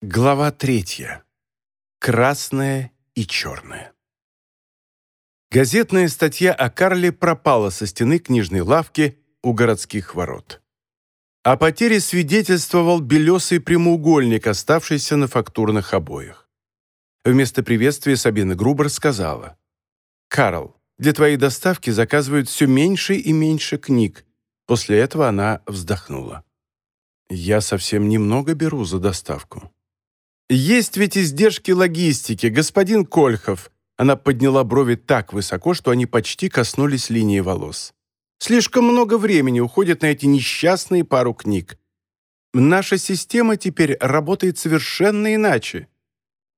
Глава третья. Красное и черное. Газетная статья о Карле пропала со стены книжной лавки у городских ворот. О потере свидетельствовал белесый прямоугольник, оставшийся на фактурных обоях. Вместо приветствия Сабина Грубер сказала, «Карл, для твоей доставки заказывают все меньше и меньше книг». После этого она вздохнула. «Я совсем немного беру за доставку». «Есть ведь издержки логистики, господин Кольхов!» Она подняла брови так высоко, что они почти коснулись линии волос. «Слишком много времени уходит на эти несчастные пару книг. Наша система теперь работает совершенно иначе».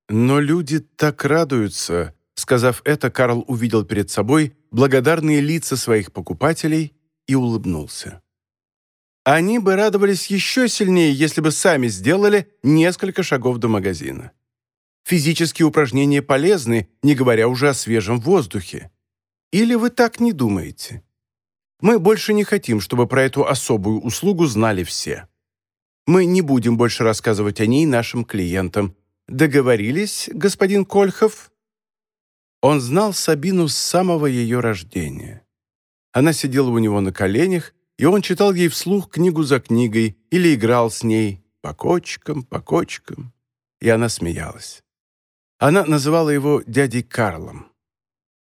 «Но люди так радуются», Сказав это, Карл увидел перед собой благодарные лица своих покупателей и улыбнулся. Они бы радовались еще сильнее, если бы сами сделали несколько шагов до магазина. Физические упражнения полезны, не говоря уже о свежем воздухе. Или вы так не думаете? Мы больше не хотим, чтобы про эту особую услугу знали все. Мы не будем больше рассказывать о ней нашим клиентам. Договорились, господин Кольхов?» Он знал Сабину с самого ее рождения. Она сидела у него на коленях и он читал ей вслух книгу за книгой или играл с ней по кочкам, по кочкам, и она смеялась. Она называла его дядей Карлом.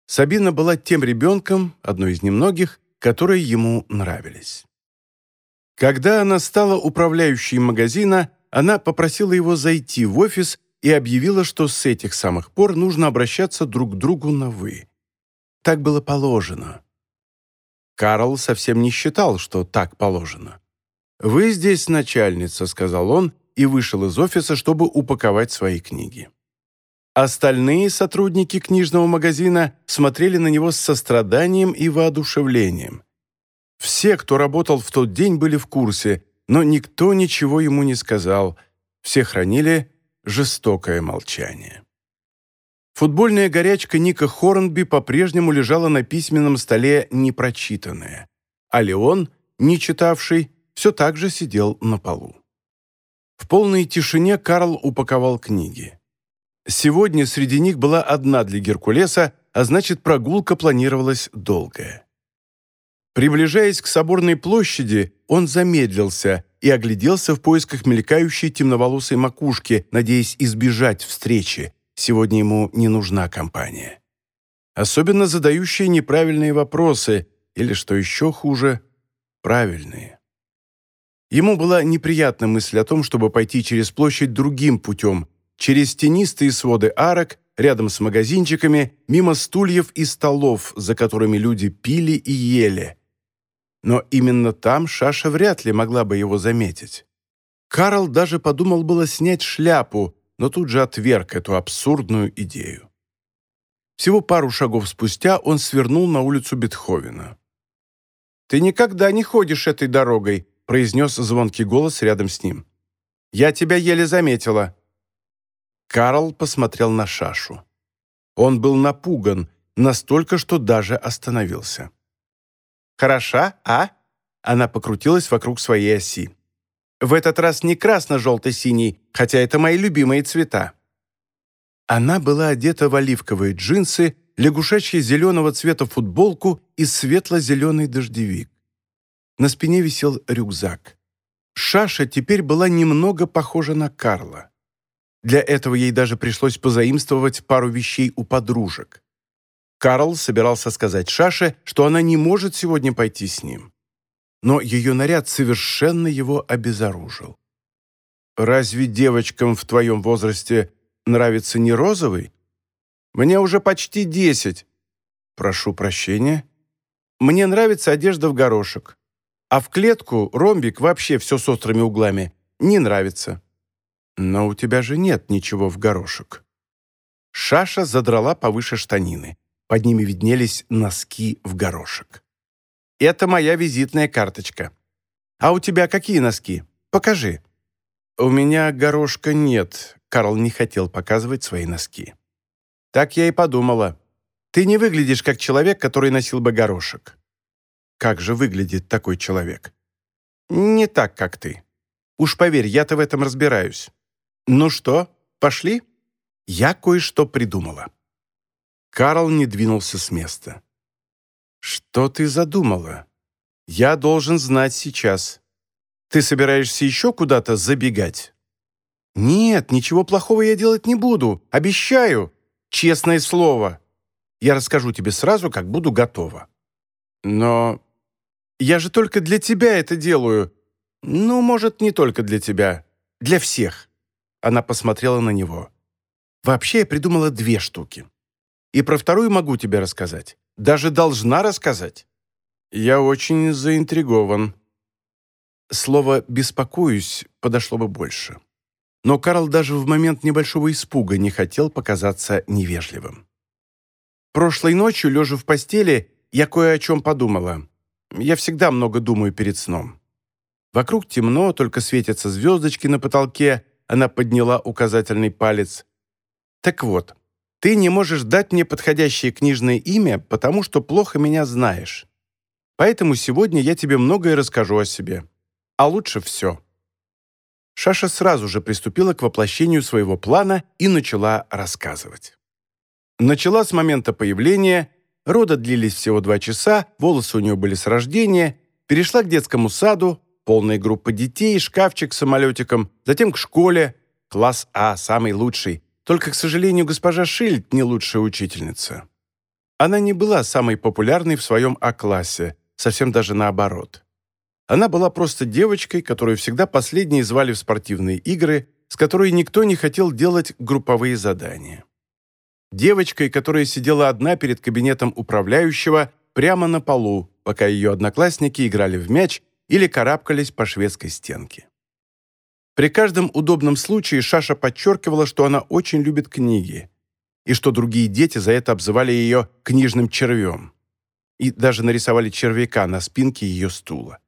Сабина была тем ребенком, одной из немногих, которые ему нравились. Когда она стала управляющей магазина, она попросила его зайти в офис и объявила, что с этих самых пор нужно обращаться друг к другу на «вы». Так было положено. Карл совсем не считал, что так положено. «Вы здесь начальница», — сказал он, и вышел из офиса, чтобы упаковать свои книги. Остальные сотрудники книжного магазина смотрели на него с состраданием и воодушевлением. Все, кто работал в тот день, были в курсе, но никто ничего ему не сказал. Все хранили жестокое молчание. Футбольная горячка Ника Хорнби по-прежнему лежала на письменном столе непрочитанная, а Леон, не читавший, все так же сидел на полу. В полной тишине Карл упаковал книги. Сегодня среди них была одна для Геркулеса, а значит, прогулка планировалась долгая. Приближаясь к соборной площади, он замедлился и огляделся в поисках мелькающей темноволосой макушки, надеясь избежать встречи, Сегодня ему не нужна компания. Особенно задающие неправильные вопросы или, что еще хуже, правильные. Ему была неприятна мысль о том, чтобы пойти через площадь другим путем, через тенистые своды арок, рядом с магазинчиками, мимо стульев и столов, за которыми люди пили и ели. Но именно там Шаша вряд ли могла бы его заметить. Карл даже подумал было снять шляпу, но тут же отверг эту абсурдную идею. Всего пару шагов спустя он свернул на улицу Бетховена. «Ты никогда не ходишь этой дорогой», произнес звонкий голос рядом с ним. «Я тебя еле заметила». Карл посмотрел на Шашу. Он был напуган, настолько, что даже остановился. «Хороша, а?» Она покрутилась вокруг своей оси. В этот раз не красно-желто-синий, хотя это мои любимые цвета. Она была одета в оливковые джинсы, лягушачьи зеленого цвета футболку и светло-зеленый дождевик. На спине висел рюкзак. Шаша теперь была немного похожа на Карла. Для этого ей даже пришлось позаимствовать пару вещей у подружек. Карл собирался сказать Шаше, что она не может сегодня пойти с ним но ее наряд совершенно его обезоружил. «Разве девочкам в твоем возрасте нравится не розовый? Мне уже почти десять. Прошу прощения. Мне нравится одежда в горошек. А в клетку, ромбик, вообще все с острыми углами, не нравится. Но у тебя же нет ничего в горошек». Шаша задрала повыше штанины. Под ними виднелись носки в горошек. Это моя визитная карточка. А у тебя какие носки? Покажи». «У меня горошка нет», — Карл не хотел показывать свои носки. «Так я и подумала. Ты не выглядишь как человек, который носил бы горошек». «Как же выглядит такой человек?» «Не так, как ты. Уж поверь, я-то в этом разбираюсь. «Ну что, пошли? Я кое-что придумала». Карл не двинулся с места. «Что ты задумала? Я должен знать сейчас. Ты собираешься еще куда-то забегать?» «Нет, ничего плохого я делать не буду. Обещаю. Честное слово. Я расскажу тебе сразу, как буду готова». «Но я же только для тебя это делаю. Ну, может, не только для тебя. Для всех». Она посмотрела на него. «Вообще я придумала две штуки. И про вторую могу тебе рассказать. Даже должна рассказать». «Я очень заинтригован». Слово «беспокоюсь» подошло бы больше. Но Карл даже в момент небольшого испуга не хотел показаться невежливым. Прошлой ночью, лежа в постели, я кое о чем подумала. Я всегда много думаю перед сном. Вокруг темно, только светятся звездочки на потолке, она подняла указательный палец. Так вот, ты не можешь дать мне подходящее книжное имя, потому что плохо меня знаешь. Поэтому сегодня я тебе многое расскажу о себе. А лучше все. Шаша сразу же приступила к воплощению своего плана и начала рассказывать. Начала с момента появления, роды длились всего два часа, волосы у нее были с рождения, перешла к детскому саду, полная группа детей, шкафчик с самолетиком, затем к школе, класс А, самый лучший. Только, к сожалению, госпожа Шильд не лучшая учительница. Она не была самой популярной в своем А-классе, совсем даже наоборот. Она была просто девочкой, которую всегда последней звали в спортивные игры, с которой никто не хотел делать групповые задания. Девочкой, которая сидела одна перед кабинетом управляющего прямо на полу, пока ее одноклассники играли в мяч или карабкались по шведской стенке. При каждом удобном случае Шаша подчеркивала, что она очень любит книги, и что другие дети за это обзывали ее «книжным червем», и даже нарисовали червяка на спинке ее стула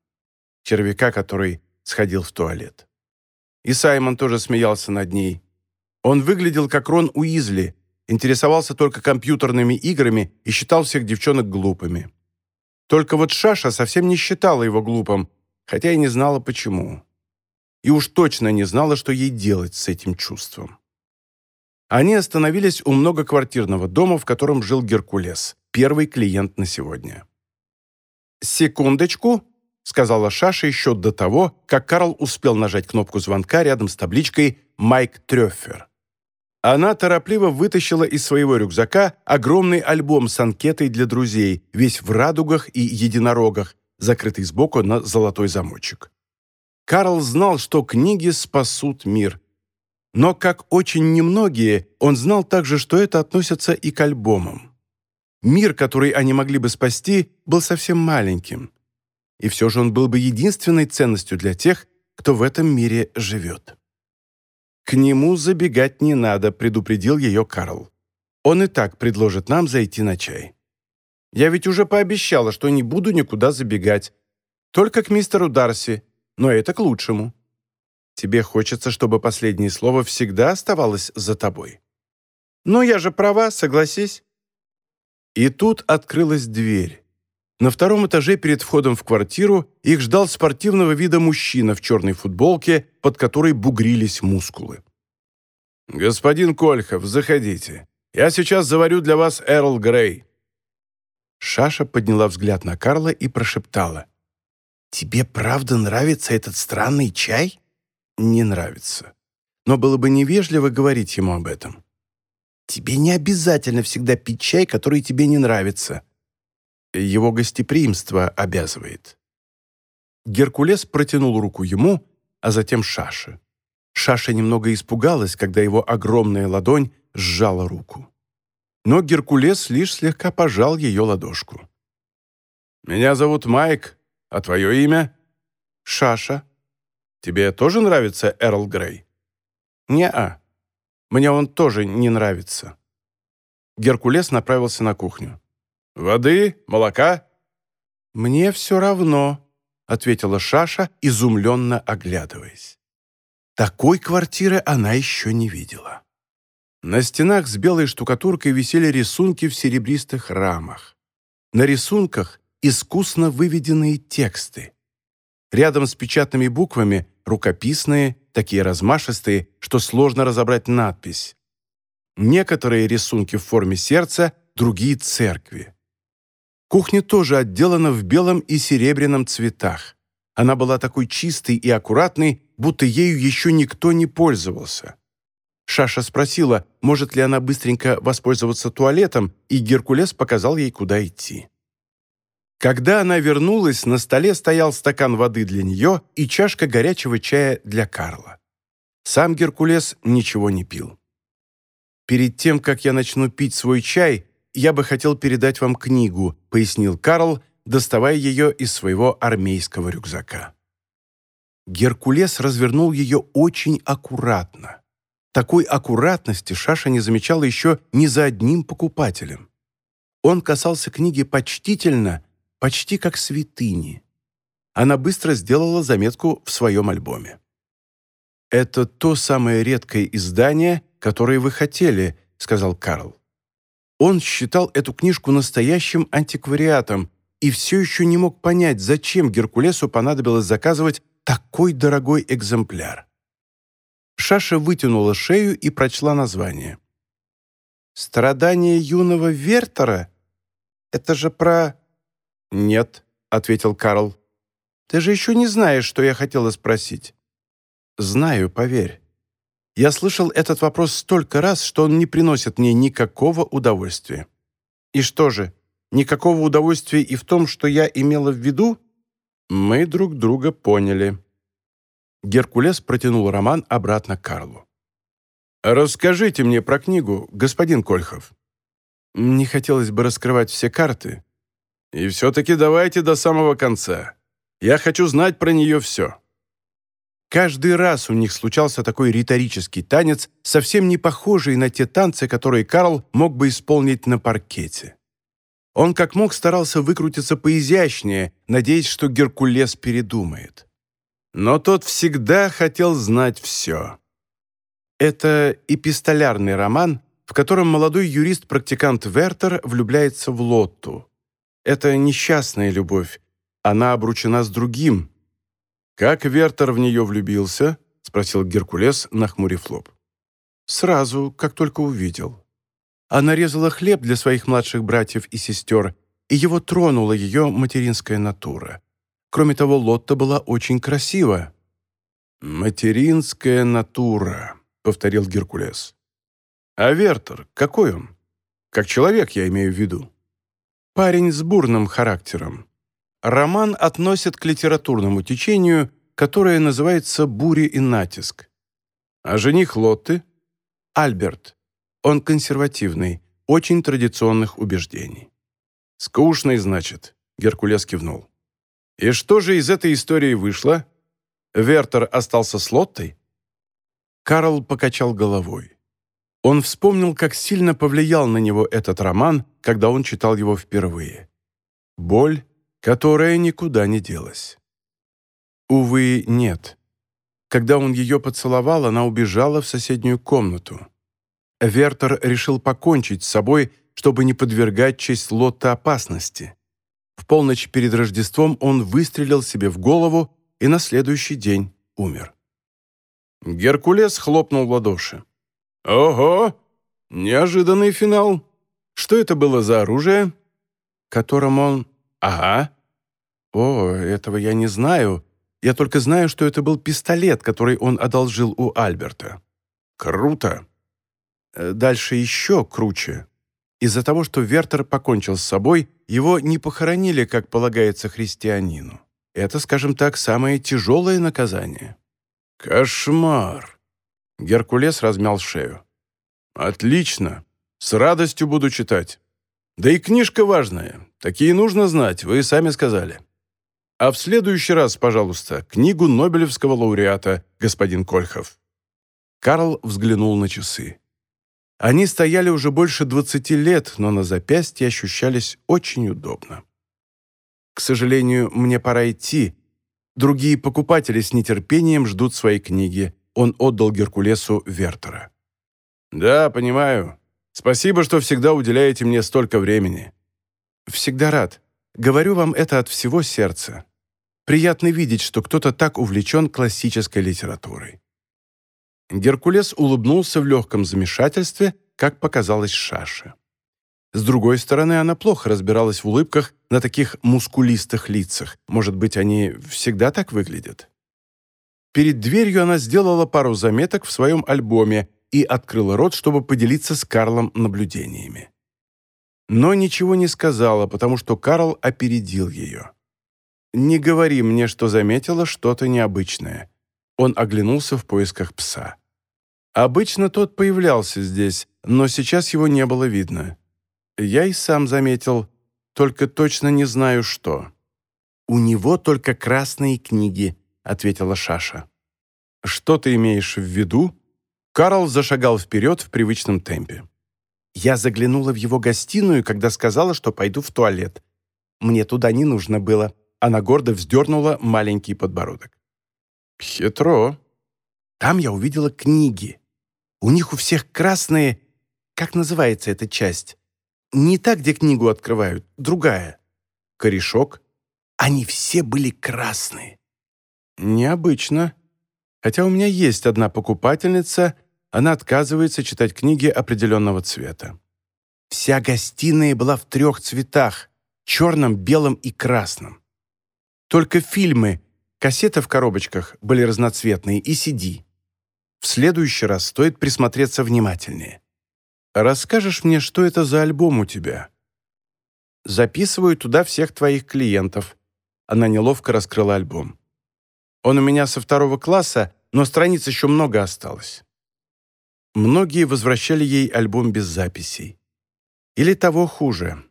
червяка, который сходил в туалет. И Саймон тоже смеялся над ней. Он выглядел как Рон Уизли, интересовался только компьютерными играми и считал всех девчонок глупыми. Только вот Шаша совсем не считала его глупым, хотя и не знала почему. И уж точно не знала, что ей делать с этим чувством. Они остановились у многоквартирного дома, в котором жил Геркулес, первый клиент на сегодня. «Секундочку», сказала Шаша еще до того, как Карл успел нажать кнопку звонка рядом с табличкой «Майк Трёффер». Она торопливо вытащила из своего рюкзака огромный альбом с анкетой для друзей, весь в радугах и единорогах, закрытый сбоку на золотой замочек. Карл знал, что книги спасут мир. Но, как очень немногие, он знал также, что это относится и к альбомам. Мир, который они могли бы спасти, был совсем маленьким и все же он был бы единственной ценностью для тех, кто в этом мире живет. «К нему забегать не надо», — предупредил ее Карл. «Он и так предложит нам зайти на чай». «Я ведь уже пообещала, что не буду никуда забегать. Только к мистеру Дарси, но это к лучшему. Тебе хочется, чтобы последнее слово всегда оставалось за тобой». «Ну, я же права, согласись». И тут открылась дверь. На втором этаже перед входом в квартиру их ждал спортивного вида мужчина в черной футболке, под которой бугрились мускулы. «Господин Кольхов, заходите. Я сейчас заварю для вас Эрл Грей». Шаша подняла взгляд на Карла и прошептала. «Тебе правда нравится этот странный чай?» «Не нравится. Но было бы невежливо говорить ему об этом». «Тебе не обязательно всегда пить чай, который тебе не нравится», его гостеприимство обязывает. Геркулес протянул руку ему, а затем Шаше. Шаша немного испугалась, когда его огромная ладонь сжала руку. Но Геркулес лишь слегка пожал ее ладошку. «Меня зовут Майк, а твое имя?» «Шаша». «Тебе тоже нравится Эрл Грей?» «Не-а. Мне он тоже не нравится». Геркулес направился на кухню. «Воды? Молока?» «Мне все равно», — ответила Шаша, изумленно оглядываясь. Такой квартиры она еще не видела. На стенах с белой штукатуркой висели рисунки в серебристых рамах. На рисунках искусно выведенные тексты. Рядом с печатными буквами рукописные, такие размашистые, что сложно разобрать надпись. Некоторые рисунки в форме сердца, другие — церкви. Кухня тоже отделана в белом и серебряном цветах. Она была такой чистой и аккуратной, будто ею еще никто не пользовался. Шаша спросила, может ли она быстренько воспользоваться туалетом, и Геркулес показал ей, куда идти. Когда она вернулась, на столе стоял стакан воды для нее и чашка горячего чая для Карла. Сам Геркулес ничего не пил. «Перед тем, как я начну пить свой чай, я бы хотел передать вам книгу», пояснил Карл, доставая ее из своего армейского рюкзака. Геркулес развернул ее очень аккуратно. Такой аккуратности Шаша не замечала еще ни за одним покупателем. Он касался книги почтительно, почти как святыни. Она быстро сделала заметку в своем альбоме. «Это то самое редкое издание, которое вы хотели», — сказал Карл. Он считал эту книжку настоящим антиквариатом и все еще не мог понять, зачем Геркулесу понадобилось заказывать такой дорогой экземпляр. Шаша вытянула шею и прочла название. «Страдания юного Вертера? Это же про...» «Нет», — ответил Карл. «Ты же еще не знаешь, что я хотела спросить». «Знаю, поверь. Я слышал этот вопрос столько раз, что он не приносит мне никакого удовольствия. И что же, никакого удовольствия и в том, что я имела в виду? Мы друг друга поняли. Геркулес протянул роман обратно Карлу. «Расскажите мне про книгу, господин Кольхов». Не хотелось бы раскрывать все карты. И все-таки давайте до самого конца. Я хочу знать про нее все. Каждый раз у них случался такой риторический танец, совсем не похожий на те танцы, которые Карл мог бы исполнить на паркете. Он как мог старался выкрутиться поизящнее, надеясь, что Геркулес передумает. Но тот всегда хотел знать все. Это эпистолярный роман, в котором молодой юрист-практикант Вертер влюбляется в Лотту. Это несчастная любовь. Она обручена с другим, «Как Вертер в нее влюбился?» — спросил Геркулес, нахмурив лоб. «Сразу, как только увидел. Она резала хлеб для своих младших братьев и сестер, и его тронула ее материнская натура. Кроме того, Лотта была очень красива». «Материнская натура», — повторил Геркулес. «А Вертер, какой он? Как человек, я имею в виду». «Парень с бурным характером роман относят к литературному течению, которое называется «Бури и натиск». А жених Лотты — Альберт. Он консервативный, очень традиционных убеждений. «Скучный, значит», — Геркулес кивнул. «И что же из этой истории вышло? Вертер остался с Лоттой?» Карл покачал головой. Он вспомнил, как сильно повлиял на него этот роман, когда он читал его впервые. Боль, которая никуда не делась. Увы, нет. Когда он ее поцеловал, она убежала в соседнюю комнату. Вертер решил покончить с собой, чтобы не подвергать честь Лотта опасности. В полночь перед Рождеством он выстрелил себе в голову и на следующий день умер. Геркулес хлопнул в ладоши. «Ого! Неожиданный финал! Что это было за оружие?» Которым он «Ага». «О, этого я не знаю. Я только знаю, что это был пистолет, который он одолжил у Альберта». «Круто». Э, дальше еще круче. Из-за того, что Вертер покончил с собой, его не похоронили, как полагается христианину. Это, скажем так, самое тяжелое наказание. «Кошмар!» Геркулес размял шею. «Отлично. С радостью буду читать. Да и книжка важная. Такие нужно знать, вы сами сказали. А в следующий раз, пожалуйста, книгу Нобелевского лауреата, господин Кольхов». Карл взглянул на часы. Они стояли уже больше 20 лет, но на запястье ощущались очень удобно. «К сожалению, мне пора идти. Другие покупатели с нетерпением ждут своей книги». Он отдал Геркулесу Вертера. «Да, понимаю. Спасибо, что всегда уделяете мне столько времени». «Всегда рад. Говорю вам это от всего сердца. Приятно видеть, что кто-то так увлечен классической литературой. Геркулес улыбнулся в легком замешательстве, как показалось Шаше. С другой стороны, она плохо разбиралась в улыбках на таких мускулистых лицах. Может быть, они всегда так выглядят? Перед дверью она сделала пару заметок в своем альбоме и открыла рот, чтобы поделиться с Карлом наблюдениями. Но ничего не сказала, потому что Карл опередил ее. «Не говори мне, что заметила что-то необычное». Он оглянулся в поисках пса. Обычно тот появлялся здесь, но сейчас его не было видно. Я и сам заметил, только точно не знаю, что. «У него только красные книги», — ответила Шаша. «Что ты имеешь в виду?» Карл зашагал вперед в привычном темпе. Я заглянула в его гостиную, когда сказала, что пойду в туалет. Мне туда не нужно было. Она гордо вздернула маленький подбородок. «Хитро». Там я увидела книги. У них у всех красные... Как называется эта часть? Не та, где книгу открывают, другая. Корешок. Они все были красные. Необычно. Хотя у меня есть одна покупательница, она отказывается читать книги определенного цвета. Вся гостиная была в трех цветах — черном, белом и красном. Только фильмы, кассеты в коробочках были разноцветные и CD. В следующий раз стоит присмотреться внимательнее. Расскажешь мне, что это за альбом у тебя? Записываю туда всех твоих клиентов. Она неловко раскрыла альбом. Он у меня со второго класса, но страниц еще много осталось. Многие возвращали ей альбом без записей. Или того хуже,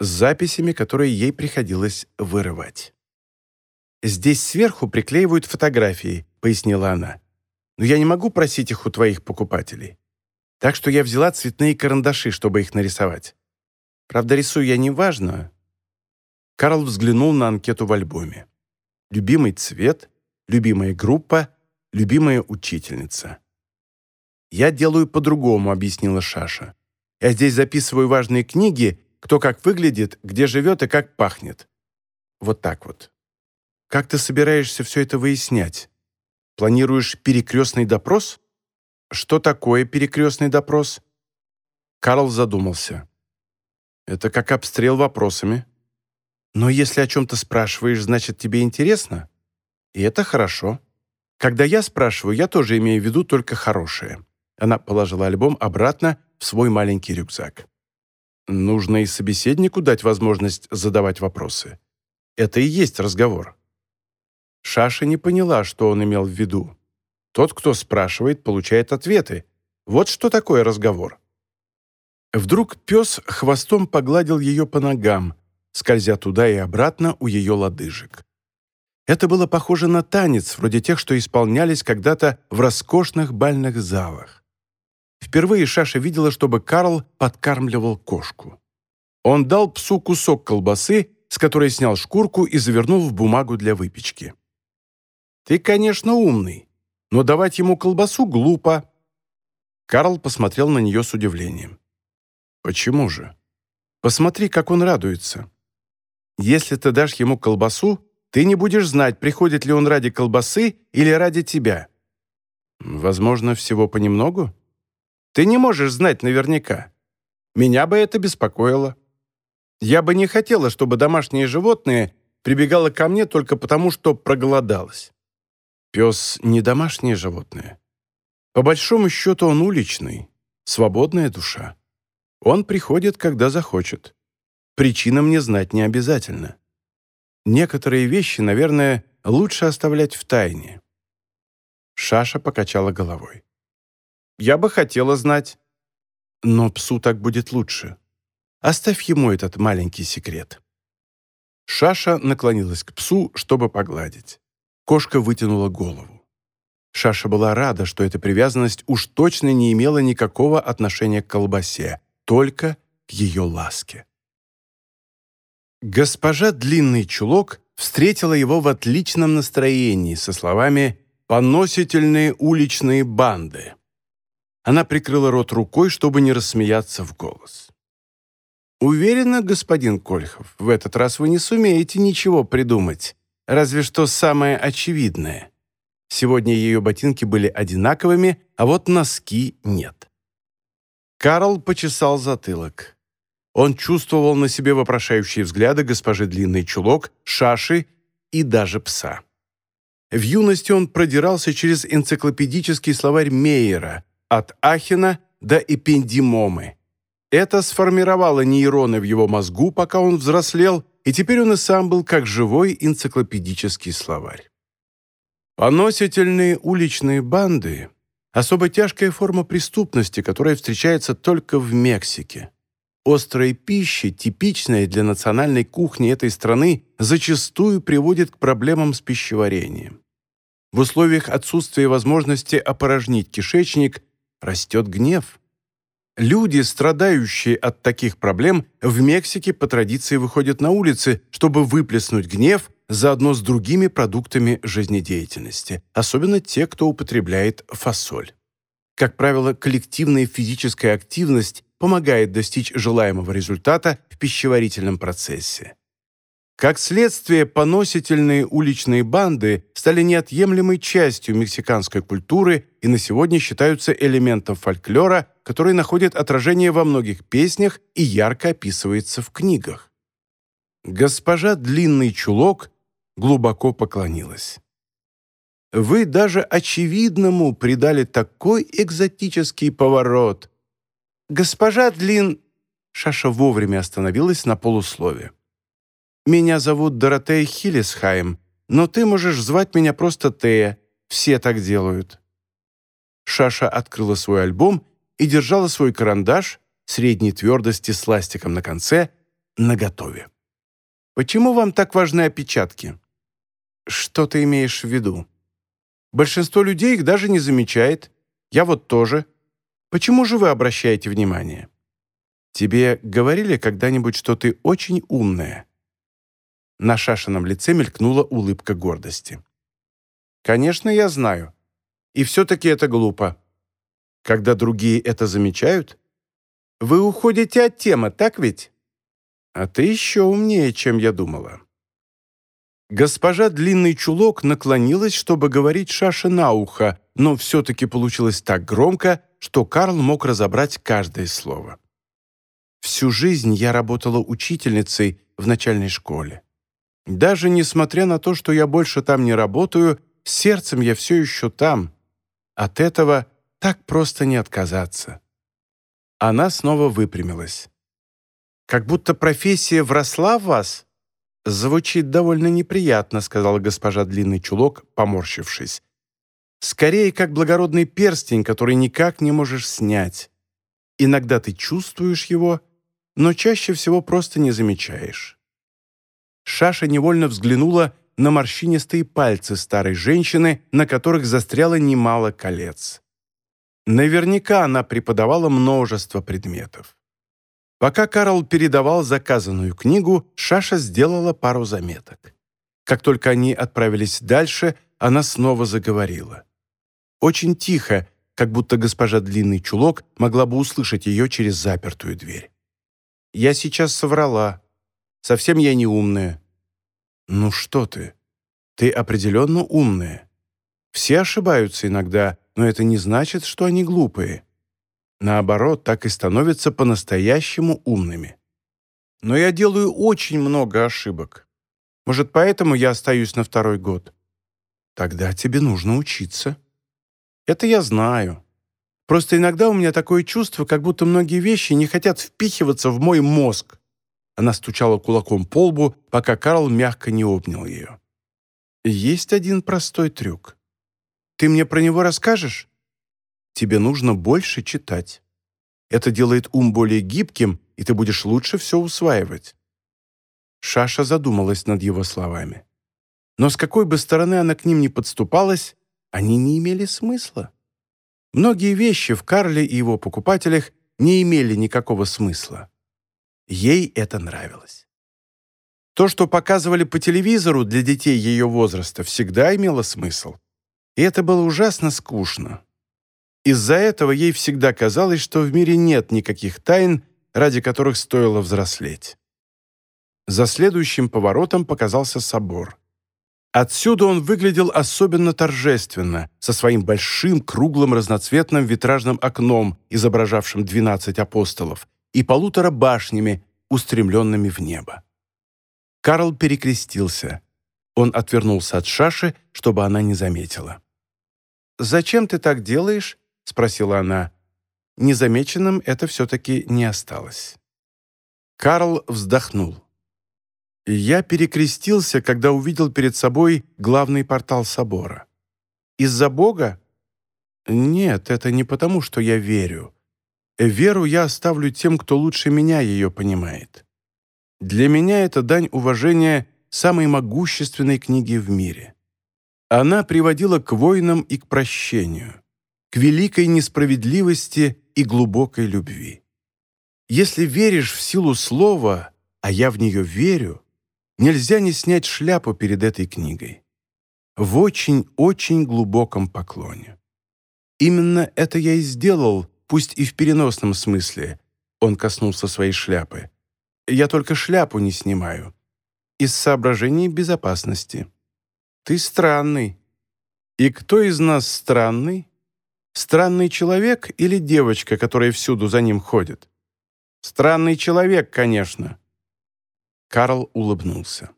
с записями, которые ей приходилось вырывать. «Здесь сверху приклеивают фотографии», — пояснила она. «Но я не могу просить их у твоих покупателей. Так что я взяла цветные карандаши, чтобы их нарисовать. Правда, рисую я неважно». Карл взглянул на анкету в альбоме. Любимый цвет, любимая группа, любимая учительница. «Я делаю по-другому», — объяснила Шаша. «Я здесь записываю важные книги, кто как выглядит, где живет и как пахнет. Вот так вот. Как ты собираешься все это выяснять? Планируешь перекрестный допрос? Что такое перекрестный допрос? Карл задумался. Это как обстрел вопросами. Но если о чем-то спрашиваешь, значит, тебе интересно? И это хорошо. Когда я спрашиваю, я тоже имею в виду только хорошее. Она положила альбом обратно в свой маленький рюкзак. Нужно и собеседнику дать возможность задавать вопросы. Это и есть разговор. Шаша не поняла, что он имел в виду. Тот, кто спрашивает, получает ответы. Вот что такое разговор. Вдруг пес хвостом погладил ее по ногам, скользя туда и обратно у ее лодыжек. Это было похоже на танец, вроде тех, что исполнялись когда-то в роскошных бальных залах. Впервые Шаша видела, чтобы Карл подкармливал кошку. Он дал псу кусок колбасы, с которой снял шкурку и завернул в бумагу для выпечки. Ты, конечно, умный, но давать ему колбасу глупо». Карл посмотрел на нее с удивлением. «Почему же? Посмотри, как он радуется. Если ты дашь ему колбасу, ты не будешь знать, приходит ли он ради колбасы или ради тебя. Возможно, всего понемногу? Ты не можешь знать наверняка. Меня бы это беспокоило. Я бы не хотела, чтобы домашнее животное прибегало ко мне только потому, что проголодалось. Пес не домашнее животное. По большому счету он уличный, свободная душа. Он приходит, когда захочет. Причина мне знать не обязательно. Некоторые вещи, наверное, лучше оставлять в тайне. Шаша покачала головой. «Я бы хотела знать». «Но псу так будет лучше. Оставь ему этот маленький секрет». Шаша наклонилась к псу, чтобы погладить. Кошка вытянула голову. Шаша была рада, что эта привязанность уж точно не имела никакого отношения к колбасе, только к ее ласке. Госпожа Длинный Чулок встретила его в отличном настроении со словами «поносительные уличные банды». Она прикрыла рот рукой, чтобы не рассмеяться в голос. «Уверена, господин Кольхов, в этот раз вы не сумеете ничего придумать разве что самое очевидное. Сегодня ее ботинки были одинаковыми, а вот носки нет. Карл почесал затылок. Он чувствовал на себе вопрошающие взгляды госпожи Длинный Чулок, Шаши и даже пса. В юности он продирался через энциклопедический словарь Мейера от Ахена до Эпендимомы. Это сформировало нейроны в его мозгу, пока он взрослел, и теперь он и сам был как живой энциклопедический словарь. Поносительные уличные банды – особо тяжкая форма преступности, которая встречается только в Мексике. Острая пища, типичная для национальной кухни этой страны, зачастую приводит к проблемам с пищеварением. В условиях отсутствия возможности опорожнить кишечник растет гнев. Люди, страдающие от таких проблем, в Мексике по традиции выходят на улицы, чтобы выплеснуть гнев заодно с другими продуктами жизнедеятельности, особенно те, кто употребляет фасоль. Как правило, коллективная физическая активность помогает достичь желаемого результата в пищеварительном процессе. Как следствие, поносительные уличные банды стали неотъемлемой частью мексиканской культуры и на сегодня считаются элементом фольклора, который находит отражение во многих песнях и ярко описывается в книгах. Госпожа Длинный Чулок глубоко поклонилась. «Вы даже очевидному придали такой экзотический поворот. Госпожа Длин...» Шаша вовремя остановилась на полуслове. Меня зовут Доротея Хиллисхайм, но ты можешь звать меня просто Тея. Все так делают». Шаша открыла свой альбом и держала свой карандаш средней твердости с ластиком на конце наготове. «Почему вам так важны опечатки?» «Что ты имеешь в виду?» «Большинство людей их даже не замечает. Я вот тоже. Почему же вы обращаете внимание?» «Тебе говорили когда-нибудь, что ты очень умная?» На Шашином лице мелькнула улыбка гордости. «Конечно, я знаю. И все-таки это глупо. Когда другие это замечают? Вы уходите от темы, так ведь? А ты еще умнее, чем я думала». Госпожа Длинный Чулок наклонилась, чтобы говорить Шаше на ухо, но все-таки получилось так громко, что Карл мог разобрать каждое слово. «Всю жизнь я работала учительницей в начальной школе. Даже несмотря на то, что я больше там не работаю, сердцем я все еще там. От этого так просто не отказаться. Она снова выпрямилась. «Как будто профессия вросла в вас?» «Звучит довольно неприятно», — сказала госпожа Длинный Чулок, поморщившись. «Скорее, как благородный перстень, который никак не можешь снять. Иногда ты чувствуешь его, но чаще всего просто не замечаешь». Шаша невольно взглянула на морщинистые пальцы старой женщины, на которых застряло немало колец. Наверняка она преподавала множество предметов. Пока Карл передавал заказанную книгу, Шаша сделала пару заметок. Как только они отправились дальше, она снова заговорила. Очень тихо, как будто госпожа Длинный Чулок могла бы услышать ее через запертую дверь. «Я сейчас соврала. Совсем я не умная». «Ну что ты? Ты определенно умная. Все ошибаются иногда, но это не значит, что они глупые. Наоборот, так и становятся по-настоящему умными. Но я делаю очень много ошибок. Может, поэтому я остаюсь на второй год? Тогда тебе нужно учиться. Это я знаю. Просто иногда у меня такое чувство, как будто многие вещи не хотят впихиваться в мой мозг. Она стучала кулаком по лбу, пока Карл мягко не обнял ее. «Есть один простой трюк. Ты мне про него расскажешь? Тебе нужно больше читать. Это делает ум более гибким, и ты будешь лучше все усваивать». Шаша задумалась над его словами. Но с какой бы стороны она к ним ни подступалась, они не имели смысла. Многие вещи в Карле и его покупателях не имели никакого смысла. Ей это нравилось. То, что показывали по телевизору для детей ее возраста, всегда имело смысл. И это было ужасно скучно. Из-за этого ей всегда казалось, что в мире нет никаких тайн, ради которых стоило взрослеть. За следующим поворотом показался собор. Отсюда он выглядел особенно торжественно, со своим большим круглым разноцветным витражным окном, изображавшим двенадцать апостолов, и полутора башнями, устремленными в небо. Карл перекрестился. Он отвернулся от Шаши, чтобы она не заметила. «Зачем ты так делаешь?» — спросила она. Незамеченным это все-таки не осталось. Карл вздохнул. Я перекрестился, когда увидел перед собой главный портал собора. Из-за Бога? Нет, это не потому, что я верю. Веру я оставлю тем, кто лучше меня ее понимает. Для меня это дань уважения самой могущественной книги в мире. Она приводила к войнам и к прощению, к великой несправедливости и глубокой любви. Если веришь в силу слова, а я в нее верю, нельзя не снять шляпу перед этой книгой. В очень-очень глубоком поклоне. Именно это я и сделал, пусть и в переносном смысле. Он коснулся своей шляпы. Я только шляпу не снимаю. Из соображений безопасности. Ты странный. И кто из нас странный? Странный человек или девочка, которая всюду за ним ходит? Странный человек, конечно. Карл улыбнулся.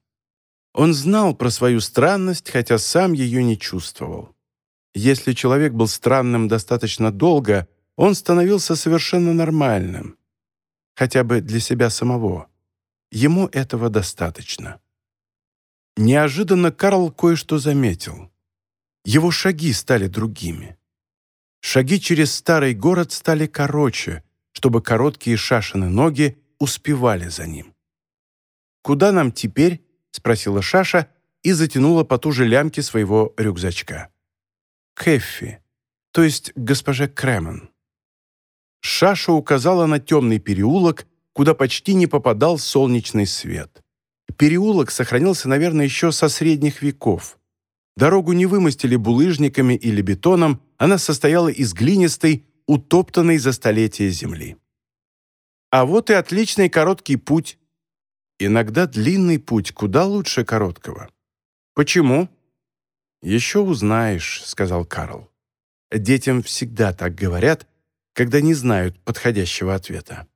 Он знал про свою странность, хотя сам ее не чувствовал. Если человек был странным достаточно долго, он становился совершенно нормальным. Хотя бы для себя самого. Ему этого достаточно. Неожиданно Карл кое-что заметил. Его шаги стали другими. Шаги через старый город стали короче, чтобы короткие шашины ноги успевали за ним. «Куда нам теперь?» — спросила Шаша и затянула потуже лямки своего рюкзачка. «Кэффи, то есть госпоже Кремен». Шаша указала на темный переулок, куда почти не попадал солнечный свет. Переулок сохранился, наверное, еще со средних веков. Дорогу не вымостили булыжниками или бетоном, она состояла из глинистой, утоптанной за столетия земли. А вот и отличный короткий путь. Иногда длинный путь куда лучше короткого. Почему? «Еще узнаешь», — сказал Карл. Детям всегда так говорят, когда не знают подходящего ответа.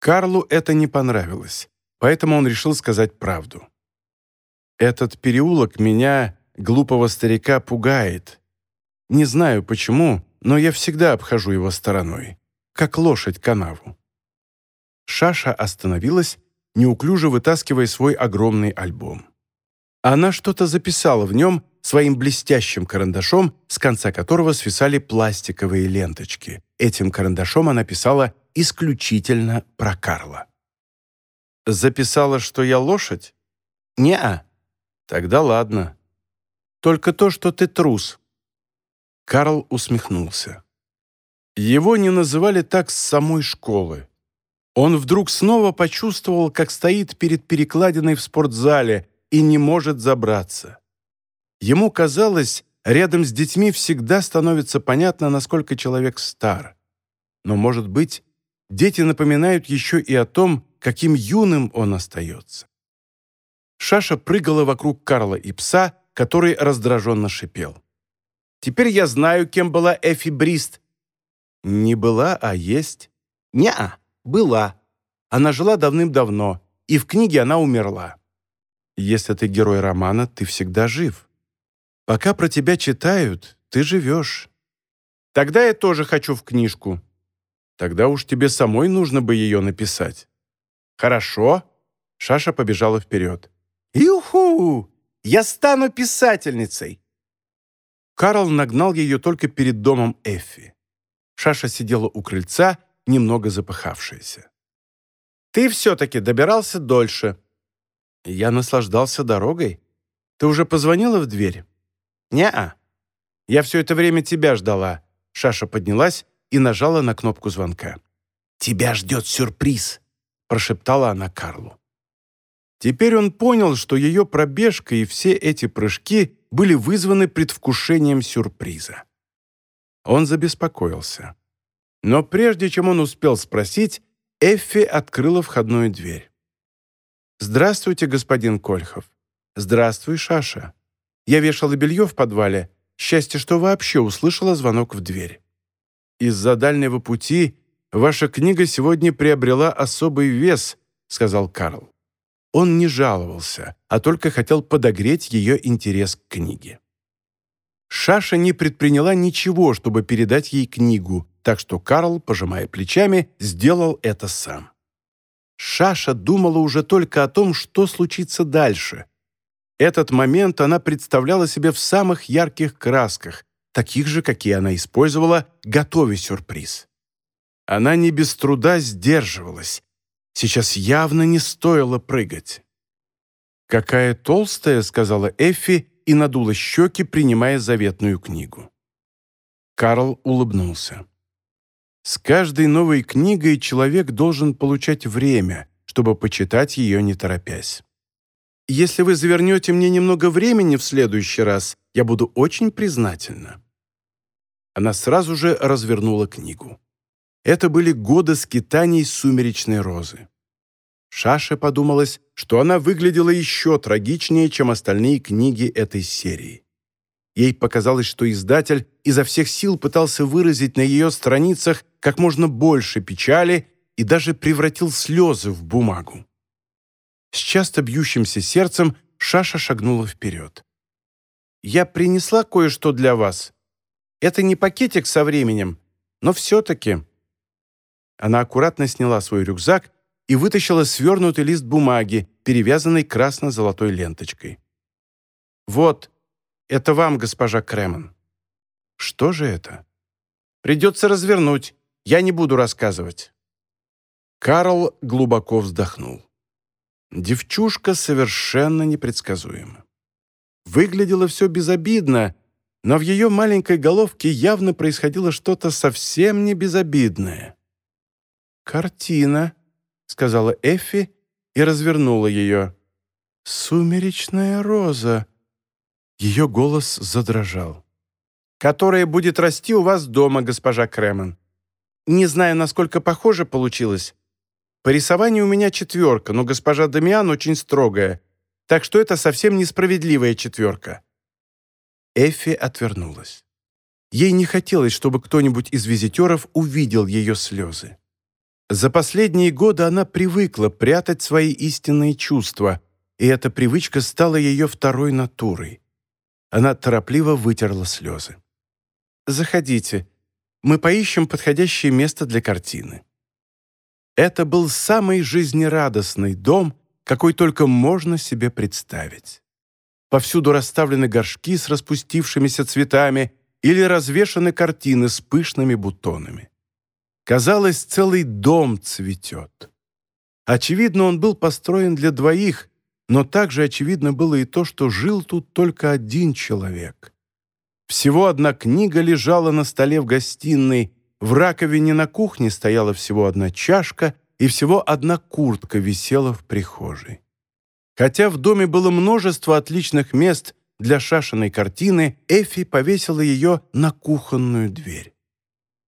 Карлу это не понравилось, поэтому он решил сказать правду. «Этот переулок меня, глупого старика, пугает. Не знаю почему, но я всегда обхожу его стороной, как лошадь канаву. Шаша остановилась, неуклюже вытаскивая свой огромный альбом. Она что-то записала в нем своим блестящим карандашом, с конца которого свисали пластиковые ленточки. Этим карандашом она писала исключительно про Карла. «Записала, что я лошадь?» «Не-а». «Тогда ладно. Только то, что ты трус, Карл усмехнулся. Его не называли так с самой школы. Он вдруг снова почувствовал, как стоит перед перекладиной в спортзале и не может забраться. Ему казалось, рядом с детьми всегда становится понятно, насколько человек стар. Но, может быть, дети напоминают еще и о том, каким юным он остается. Шаша прыгала вокруг Карла и пса, который раздраженно шипел. Теперь я знаю, кем была Эфи Брист». «Не была, а есть?» «Не-а, была. Она жила давным-давно, и в книге она умерла». «Если ты герой романа, ты всегда жив. Пока про тебя читают, ты живешь. Тогда я тоже хочу в книжку. Тогда уж тебе самой нужно бы ее написать». «Хорошо». Шаша побежала вперед. «Юху! Я стану писательницей!» Карл нагнал ее только перед домом Эффи. Шаша сидела у крыльца, немного запыхавшаяся. «Ты все-таки добирался дольше». «Я наслаждался дорогой. Ты уже позвонила в дверь?» «Не-а. Я все это время тебя ждала». Шаша поднялась и нажала на кнопку звонка. «Тебя ждет сюрприз», — прошептала она Карлу. Теперь он понял, что ее пробежка и все эти прыжки были вызваны предвкушением сюрприза. Он забеспокоился. Но прежде чем он успел спросить, Эффи открыла входную дверь. «Здравствуйте, господин Кольхов. Здравствуй, Шаша. Я вешала белье в подвале. Счастье, что вообще услышала звонок в дверь. Из-за дальнего пути ваша книга сегодня приобрела особый вес», — сказал Карл. Он не жаловался, а только хотел подогреть ее интерес к книге. Шаша не предприняла ничего, чтобы передать ей книгу, так что Карл, пожимая плечами, сделал это сам. Шаша думала уже только о том, что случится дальше. Этот момент она представляла себе в самых ярких красках, таких же, какие она использовала, готовя сюрприз. Она не без труда сдерживалась. Сейчас явно не стоило прыгать. «Какая толстая», — сказала Эффи и надула щеки, принимая заветную книгу. Карл улыбнулся. С каждой новой книгой человек должен получать время, чтобы почитать ее не торопясь. Если вы завернете мне немного времени в следующий раз, я буду очень признательна». Она сразу же развернула книгу. Это были годы скитаний сумеречной розы. Шаше подумалось, что она выглядела еще трагичнее, чем остальные книги этой серии. Ей показалось, что издатель изо всех сил пытался выразить на ее страницах как можно больше печали и даже превратил слезы в бумагу. С часто бьющимся сердцем Шаша шагнула вперед. «Я принесла кое-что для вас. Это не пакетик со временем, но все-таки...» Она аккуратно сняла свой рюкзак и вытащила свернутый лист бумаги, перевязанный красно-золотой ленточкой. «Вот, это вам, госпожа Кремон». «Что же это?» «Придется развернуть. Я не буду рассказывать». Карл глубоко вздохнул. Девчушка совершенно непредсказуема. Выглядело все безобидно, но в ее маленькой головке явно происходило что-то совсем не безобидное. «Картина», — сказала Эффи и развернула ее. «Сумеречная роза». Ее голос задрожал. «Которая будет расти у вас дома, госпожа Кремен. Не знаю, насколько похоже получилось, по рисованию у меня четверка, но госпожа Дамиан очень строгая, так что это совсем несправедливая четверка». Эффи отвернулась. Ей не хотелось, чтобы кто-нибудь из визитеров увидел ее слезы. За последние годы она привыкла прятать свои истинные чувства, и эта привычка стала ее второй натурой. Она торопливо вытерла слезы. «Заходите. Мы поищем подходящее место для картины». Это был самый жизнерадостный дом, какой только можно себе представить. Повсюду расставлены горшки с распустившимися цветами или развешаны картины с пышными бутонами. Казалось, целый дом цветет. Очевидно, он был построен для двоих, но также очевидно было и то, что жил тут только один человек. Всего одна книга лежала на столе в гостиной, в раковине на кухне стояла всего одна чашка, и всего одна куртка висела в прихожей. Хотя в доме было множество отличных мест для шашиной картины, Эфи повесила ее на кухонную дверь.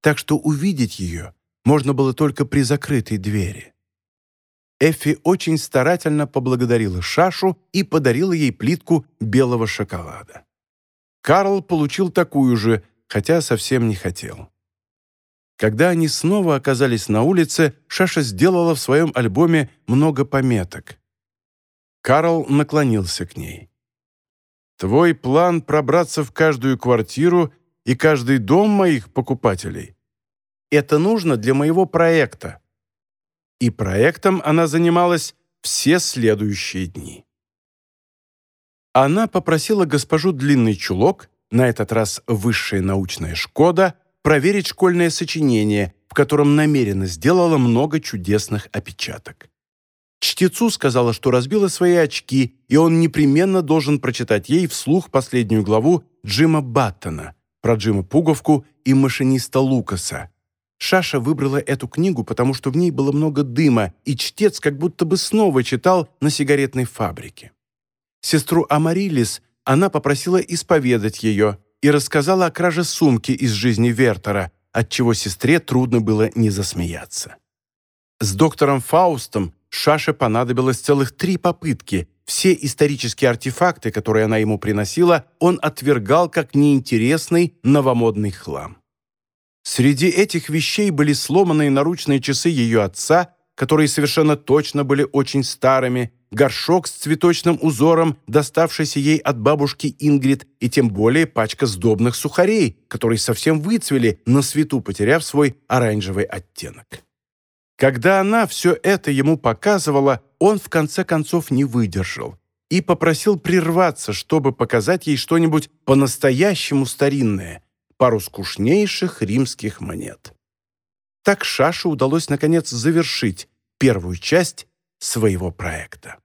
Так что увидеть ее можно было только при закрытой двери. Эфи очень старательно поблагодарила Шашу и подарила ей плитку белого шоколада. Карл получил такую же, хотя совсем не хотел. Когда они снова оказались на улице, Шаша сделала в своем альбоме много пометок. Карл наклонился к ней. «Твой план пробраться в каждую квартиру и каждый дом моих покупателей. Это нужно для моего проекта». И проектом она занималась все следующие дни. Она попросила госпожу Длинный Чулок, на этот раз высшая научная «Шкода», проверить школьное сочинение, в котором намеренно сделала много чудесных опечаток. Чтецу сказала, что разбила свои очки, и он непременно должен прочитать ей вслух последнюю главу Джима Баттона про Джима Пуговку и машиниста Лукаса. Шаша выбрала эту книгу, потому что в ней было много дыма, и чтец как будто бы снова читал на сигаретной фабрике. Сестру Амарилис она попросила исповедать ее, и рассказала о краже сумки из жизни Вертера, от чего сестре трудно было не засмеяться. С доктором Фаустом Шаше понадобилось целых три попытки. Все исторические артефакты, которые она ему приносила, он отвергал как неинтересный новомодный хлам. Среди этих вещей были сломанные наручные часы ее отца, которые совершенно точно были очень старыми, горшок с цветочным узором, доставшийся ей от бабушки Ингрид, и тем более пачка сдобных сухарей, которые совсем выцвели на свету, потеряв свой оранжевый оттенок. Когда она все это ему показывала, он в конце концов не выдержал и попросил прерваться, чтобы показать ей что-нибудь по-настоящему старинное, пару скучнейших римских монет. Так Шаше удалось, наконец, завершить первую часть своего проекта.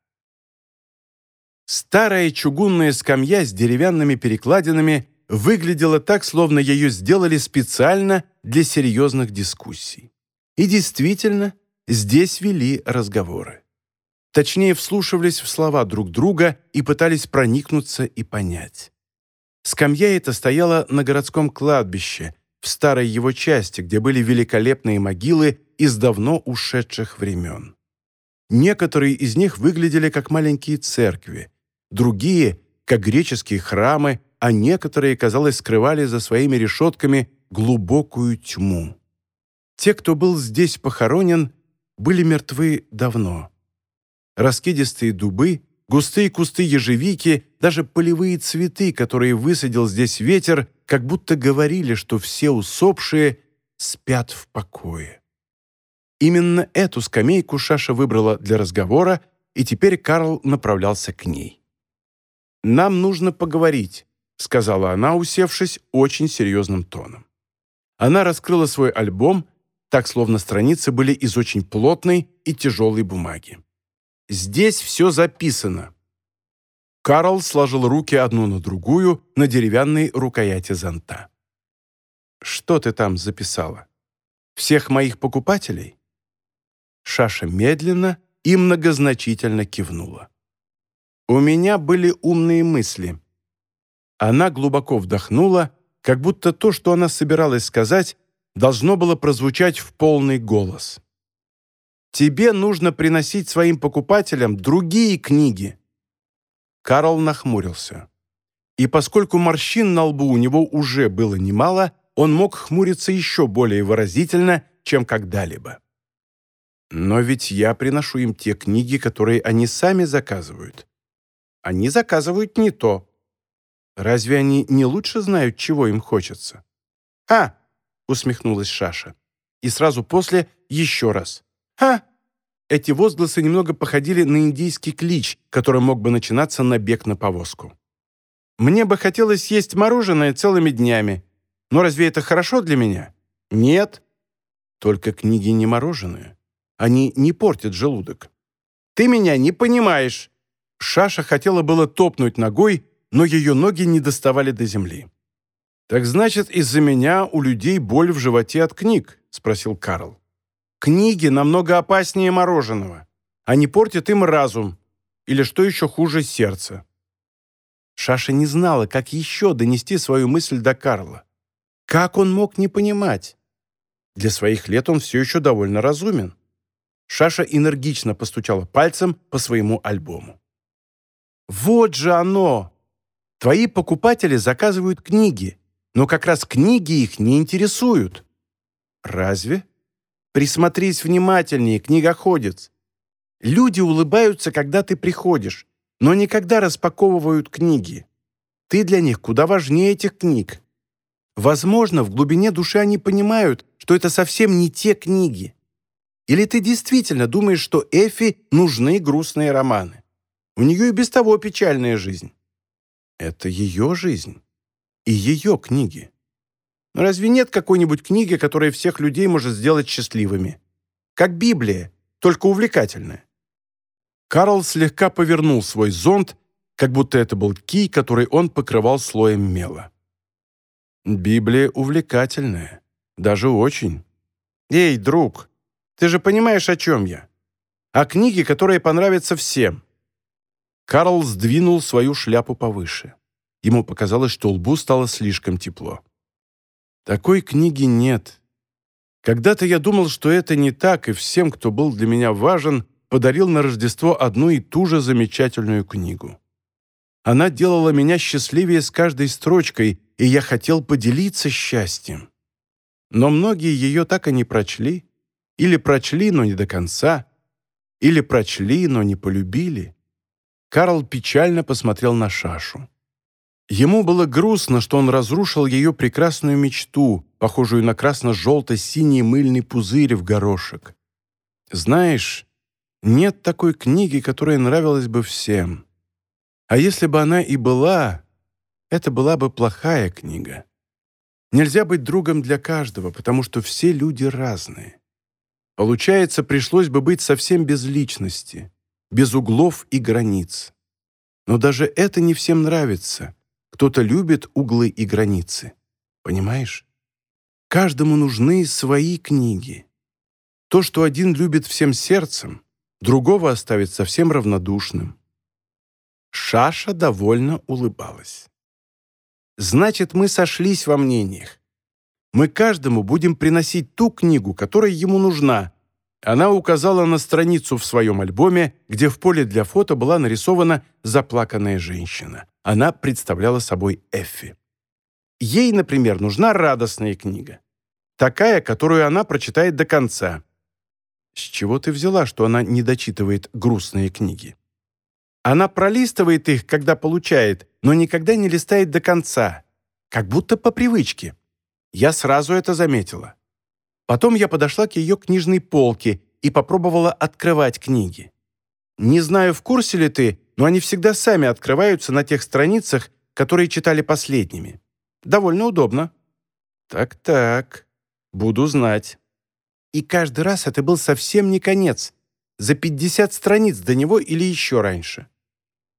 Старая чугунная скамья с деревянными перекладинами выглядела так, словно ее сделали специально для серьезных дискуссий. И действительно, здесь вели разговоры. Точнее, вслушивались в слова друг друга и пытались проникнуться и понять. Скамья эта стояла на городском кладбище, в старой его части, где были великолепные могилы из давно ушедших времен. Некоторые из них выглядели как маленькие церкви, другие — как греческие храмы, а некоторые, казалось, скрывали за своими решетками глубокую тьму. Те, кто был здесь похоронен, были мертвы давно. Раскидистые дубы, густые кусты ежевики, даже полевые цветы, которые высадил здесь ветер, как будто говорили, что все усопшие спят в покое. Именно эту скамейку Шаша выбрала для разговора, и теперь Карл направлялся к ней. «Нам нужно поговорить», — сказала она, усевшись очень серьезным тоном. Она раскрыла свой альбом, так словно страницы были из очень плотной и тяжелой бумаги. «Здесь все записано». Карл сложил руки одну на другую на деревянной рукояти зонта. «Что ты там записала? Всех моих покупателей?» Шаша медленно и многозначительно кивнула. «У меня были умные мысли». Она глубоко вдохнула, как будто то, что она собиралась сказать, должно было прозвучать в полный голос. «Тебе нужно приносить своим покупателям другие книги». Карл нахмурился. И поскольку морщин на лбу у него уже было немало, он мог хмуриться еще более выразительно, чем когда-либо. Но ведь я приношу им те книги, которые они сами заказывают. Они заказывают не то. Разве они не лучше знают, чего им хочется? «А!» — усмехнулась Шаша. И сразу после еще раз. «А!» Эти возгласы немного походили на индийский клич, который мог бы начинаться на бег на повозку. «Мне бы хотелось есть мороженое целыми днями. Но разве это хорошо для меня? Нет. Только книги не мороженое. Они не портят желудок. Ты меня не понимаешь!» Шаша хотела было топнуть ногой, но ее ноги не доставали до земли. «Так значит, из-за меня у людей боль в животе от книг?» — спросил Карл. «Книги намного опаснее мороженого. Они портят им разум. Или, что еще хуже, сердце». Шаша не знала, как еще донести свою мысль до Карла. Как он мог не понимать? Для своих лет он все еще довольно разумен. Шаша энергично постучала пальцем по своему альбому. «Вот же оно! Твои покупатели заказывают книги, но как раз книги их не интересуют». «Разве?» «Присмотрись внимательнее, книгоходец. Люди улыбаются, когда ты приходишь, но никогда распаковывают книги. Ты для них куда важнее этих книг. Возможно, в глубине души они понимают, что это совсем не те книги. Или ты действительно думаешь, что Эфи нужны грустные романы? У нее и без того печальная жизнь. Это ее жизнь и ее книги. Но разве нет какой-нибудь книги, которая всех людей может сделать счастливыми? Как Библия, только увлекательная. Карл слегка повернул свой зонт, как будто это был кий, который он покрывал слоем мела. Библия увлекательная, даже очень. Эй, друг, ты же понимаешь, о чем я. О книге, которая понравится всем». Карл сдвинул свою шляпу повыше. Ему показалось, что лбу стало слишком тепло. «Такой книги нет. Когда-то я думал, что это не так, и всем, кто был для меня важен, подарил на Рождество одну и ту же замечательную книгу. Она делала меня счастливее с каждой строчкой, и я хотел поделиться счастьем. Но многие ее так и не прочли, или прочли, но не до конца, или прочли, но не полюбили. Карл печально посмотрел на Шашу. Ему было грустно, что он разрушил ее прекрасную мечту, похожую на красно-желто-синий мыльный пузырь в горошек. Знаешь, нет такой книги, которая нравилась бы всем. А если бы она и была, это была бы плохая книга. Нельзя быть другом для каждого, потому что все люди разные. Получается, пришлось бы быть совсем без личности, без углов и границ. Но даже это не всем нравится. Кто-то любит углы и границы. Понимаешь? Каждому нужны свои книги. То, что один любит всем сердцем, другого оставит совсем равнодушным. Шаша довольно улыбалась. «Значит, мы сошлись во мнениях. Мы каждому будем приносить ту книгу, которая ему нужна». Она указала на страницу в своем альбоме, где в поле для фото была нарисована заплаканная женщина. Она представляла собой Эффи. Ей, например, нужна радостная книга. Такая, которую она прочитает до конца. С чего ты взяла, что она не дочитывает грустные книги? Она пролистывает их, когда получает, но никогда не листает до конца. Как будто по привычке. Я сразу это заметила. Потом я подошла к ее книжной полке и попробовала открывать книги. Не знаю, в курсе ли ты, но они всегда сами открываются на тех страницах, которые читали последними. Довольно удобно. Так-так, буду знать. И каждый раз это был совсем не конец. За 50 страниц до него или еще раньше.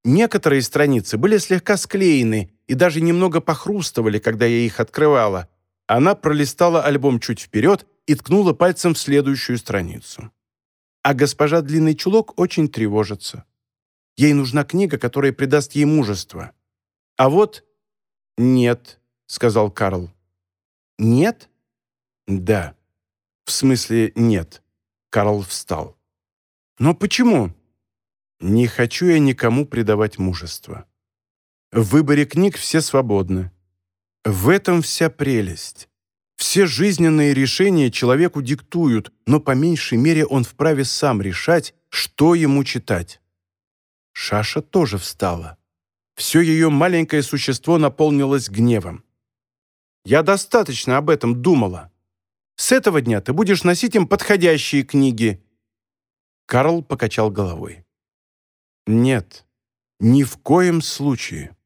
Некоторые страницы были слегка склеены и даже немного похрустывали, когда я их открывала. Она пролистала альбом чуть вперед и ткнула пальцем в следующую страницу. А госпожа Длинный Чулок очень тревожится. Ей нужна книга, которая придаст ей мужество. А вот... «Нет», — сказал Карл. «Нет?» «Да». «В смысле, нет». Карл встал. «Но почему?» «Не хочу я никому придавать мужество. В выборе книг все свободны. В этом вся прелесть. Все жизненные решения человеку диктуют, но по меньшей мере он вправе сам решать, что ему читать. Шаша тоже встала. Все ее маленькое существо наполнилось гневом. «Я достаточно об этом думала. С этого дня ты будешь носить им подходящие книги». Карл покачал головой. «Нет, ни в коем случае».